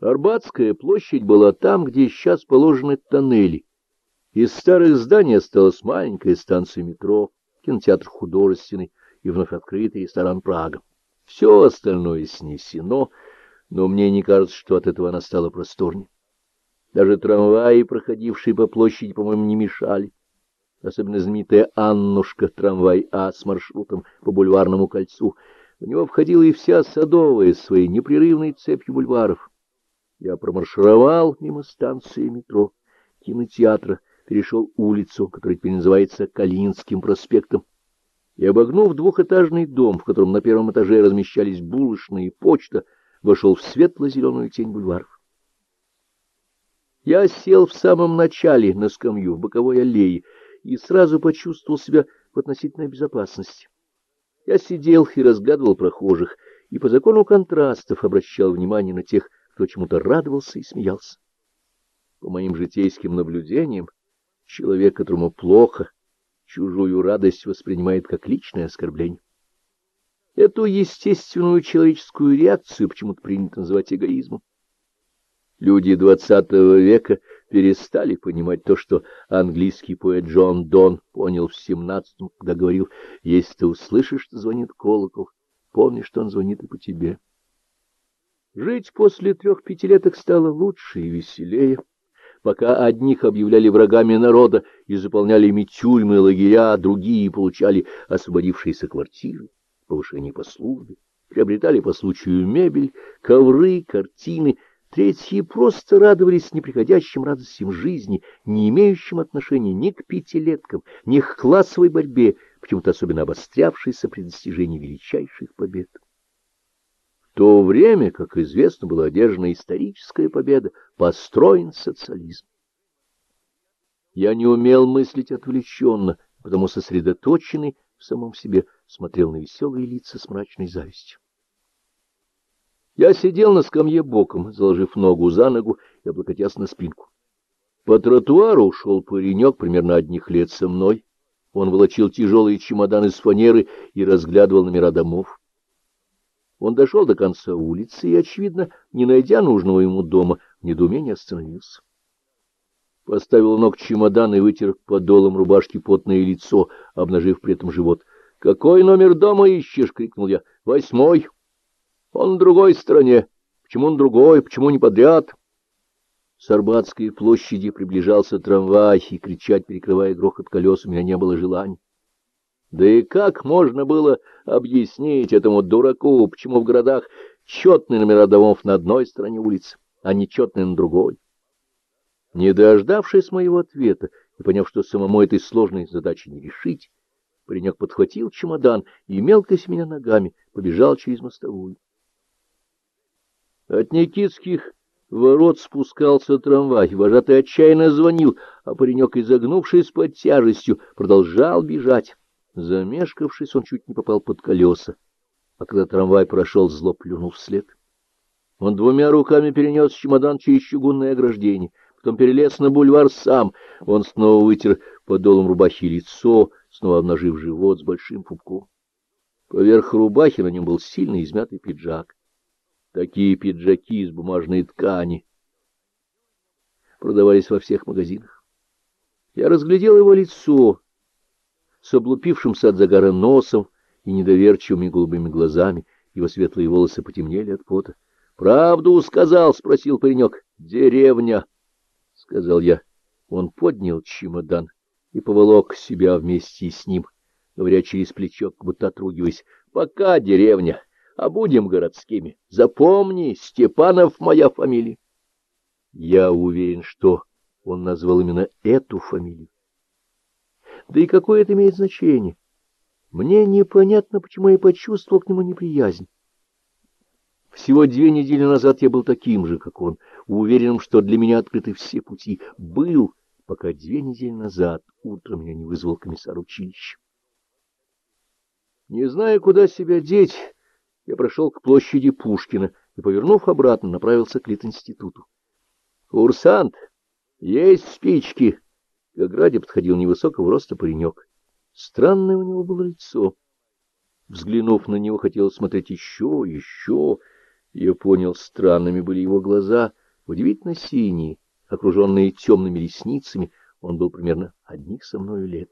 Арбатская площадь была там, где сейчас положены тоннели. Из старых зданий осталась маленькая станция метро, кинотеатр художественный и вновь открытый ресторан «Прага». Все остальное снесено, но мне не кажется, что от этого она стала просторнее. Даже трамваи, проходившие по площади, по-моему, не мешали. Особенно знаменитая Аннушка, трамвай А с маршрутом по бульварному кольцу. В него входила и вся Садовая своей непрерывной цепью бульваров. Я промаршировал мимо станции метро, кинотеатра, перешел улицу, которая теперь называется Калининским проспектом, и, обогнув двухэтажный дом, в котором на первом этаже размещались булочная и почта, вошел в светло-зеленую тень бульваров. Я сел в самом начале на скамью в боковой аллее и сразу почувствовал себя в относительной безопасности. Я сидел и разглядывал прохожих, и по закону контрастов обращал внимание на тех, кто чему-то радовался и смеялся. По моим житейским наблюдениям, человек, которому плохо, чужую радость воспринимает как личное оскорбление. Эту естественную человеческую реакцию почему-то принято называть эгоизмом. Люди XX века перестали понимать то, что английский поэт Джон Дон понял в XVII, когда говорил, «Если ты услышишь, что звонит колокол, помни, что он звонит и по тебе». Жить после трех пятилеток стало лучше и веселее. Пока одних объявляли врагами народа и заполняли ими тюрьмы лагеря, другие получали освободившиеся квартиры, повышение по службе, приобретали по случаю мебель, ковры, картины, третьи просто радовались неприходящим радостям жизни, не имеющим отношения ни к пятилеткам, ни к классовой борьбе, почему-то особенно обострявшейся при достижении величайших побед то время, как известно, была одержана историческая победа, построен социализм. Я не умел мыслить отвлеченно, потому сосредоточенный в самом себе смотрел на веселые лица с мрачной завистью. Я сидел на скамье боком, заложив ногу за ногу и облокотясь на спинку. По тротуару шел паренек примерно одних лет со мной. Он волочил тяжелые чемоданы с фанеры и разглядывал номера домов. Он дошел до конца улицы и, очевидно, не найдя нужного ему дома, в недоумении остановился. Поставил ног чемодан и вытер подолом рубашки потное лицо, обнажив при этом живот. — Какой номер дома ищешь? — крикнул я. — Восьмой. — Он на другой стороне. Почему он другой? Почему не подряд? С Арбатской площади приближался трамвай, и кричать, перекрывая грохот колес, у меня не было желания. Да и как можно было объяснить этому дураку, почему в городах четные номера домов на одной стороне улицы, а не четные на другой? Не дождавшись моего ответа и поняв, что самому этой сложной задачи не решить, паренек подхватил чемодан и, мелко меня ногами, побежал через мостовую. От Никитских ворот спускался трамвай, вожатый отчаянно звонил, а паренек, изогнувшись под тяжестью, продолжал бежать. Замешкавшись, он чуть не попал под колеса, а когда трамвай прошел, зло плюнул вслед. Он двумя руками перенес чемодан через чугунное ограждение, потом перелез на бульвар сам. Он снова вытер подолом рубахи лицо, снова обнажив живот с большим пупком. Поверх рубахи на нем был сильный измятый пиджак. Такие пиджаки из бумажной ткани продавались во всех магазинах. Я разглядел его лицо, с облупившимся от загара носом и недоверчивыми голубыми глазами, его светлые волосы потемнели от пота. — Правду сказал? — спросил паренек. — Деревня, — сказал я. Он поднял чемодан и поволок себя вместе с ним, говоря через плечо, как будто отругиваясь. — Пока деревня, а будем городскими. Запомни, Степанов моя фамилия. Я уверен, что он назвал именно эту фамилию. Да и какое это имеет значение? Мне непонятно, почему я почувствовал к нему неприязнь. Всего две недели назад я был таким же, как он, уверенным, что для меня открыты все пути. Был, пока две недели назад утром меня не вызвал комиссар училища. Не зная, куда себя деть, я прошел к площади Пушкина и, повернув обратно, направился к Литинституту. — Курсант, есть спички? К ограде подходил невысокого роста паренек. Странное у него было лицо. Взглянув на него, хотел смотреть еще, еще. Я понял, странными были его глаза, удивительно синие, окруженные темными ресницами. Он был примерно одних со мною лет.